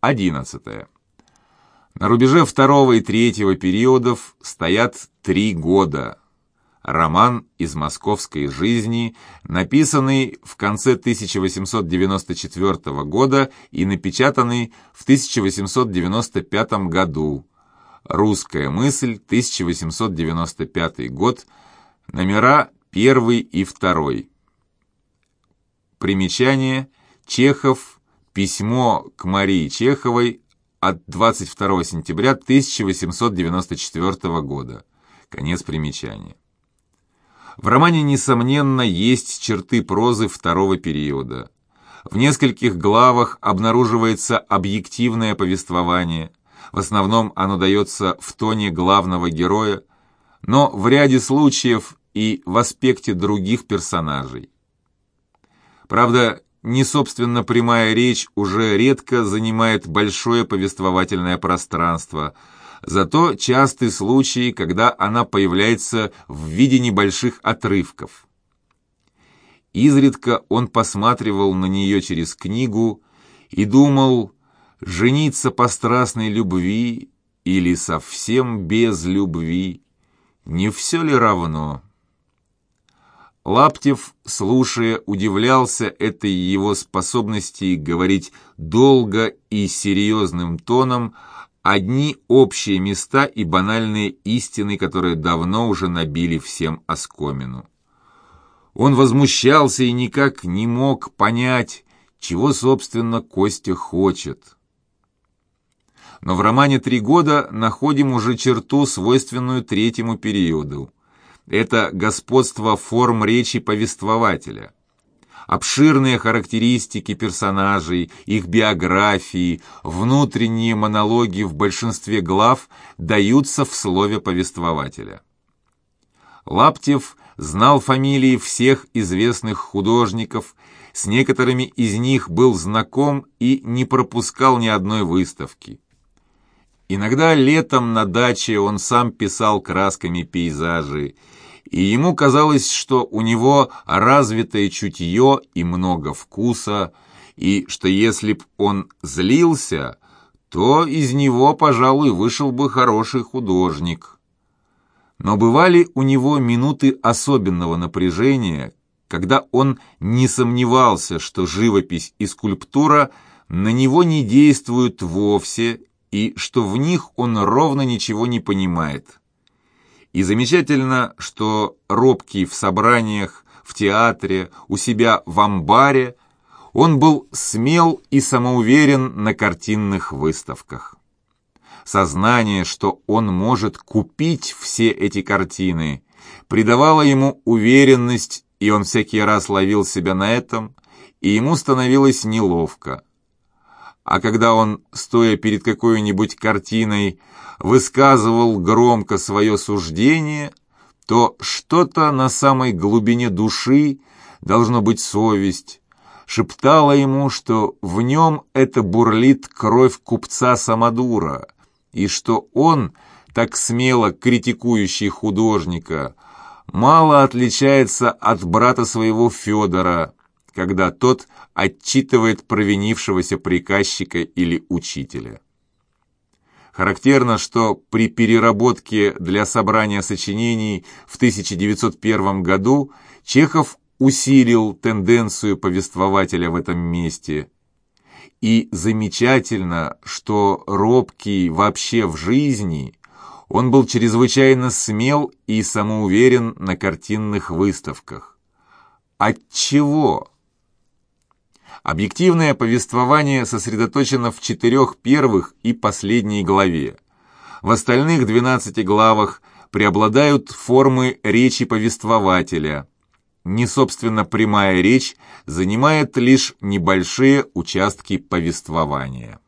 11. На рубеже второго и третьего периодов стоят три года. Роман из московской жизни, написанный в конце 1894 года и напечатанный в 1895 году. Русская мысль, 1895 год, номера 1 и 2. Примечание. Чехов. Письмо к Марии Чеховой от 22 сентября 1894 года. Конец примечания. В романе, несомненно, есть черты прозы второго периода. В нескольких главах обнаруживается объективное повествование. В основном оно дается в тоне главного героя, но в ряде случаев и в аспекте других персонажей. Правда, не собственно прямая речь уже редко занимает большое повествовательное пространство, зато часты случаи, когда она появляется в виде небольших отрывков. Изредка он посматривал на нее через книгу и думал, жениться по страстной любви или совсем без любви, не все ли равно? Лаптев, слушая, удивлялся этой его способности говорить долго и серьезным тоном одни общие места и банальные истины, которые давно уже набили всем оскомину. Он возмущался и никак не мог понять, чего, собственно, Костя хочет. Но в романе «Три года» находим уже черту, свойственную третьему периоду – это господство форм речи повествователя. Обширные характеристики персонажей, их биографии, внутренние монологи в большинстве глав даются в слове повествователя. Лаптев знал фамилии всех известных художников, с некоторыми из них был знаком и не пропускал ни одной выставки. Иногда летом на даче он сам писал красками пейзажи, и ему казалось, что у него развитое чутье и много вкуса, и что если б он злился, то из него, пожалуй, вышел бы хороший художник. Но бывали у него минуты особенного напряжения, когда он не сомневался, что живопись и скульптура на него не действуют вовсе и что в них он ровно ничего не понимает. И замечательно, что робкий в собраниях, в театре, у себя в амбаре, он был смел и самоуверен на картинных выставках. Сознание, что он может купить все эти картины, придавало ему уверенность, и он всякий раз ловил себя на этом, и ему становилось неловко. А когда он, стоя перед какой-нибудь картиной, высказывал громко свое суждение, то что-то на самой глубине души, должно быть совесть, шептала ему, что в нем это бурлит кровь купца Самодура, и что он, так смело критикующий художника, мало отличается от брата своего Федора, когда тот отчитывает провинившегося приказчика или учителя. Характерно, что при переработке для собрания сочинений в 1901 году Чехов усилил тенденцию повествователя в этом месте. И замечательно, что робкий вообще в жизни, он был чрезвычайно смел и самоуверен на картинных выставках. Отчего? Объективное повествование сосредоточено в четырех первых и последней главе. В остальных 12 главах преобладают формы речи повествователя. Не собственно прямая речь занимает лишь небольшие участки повествования.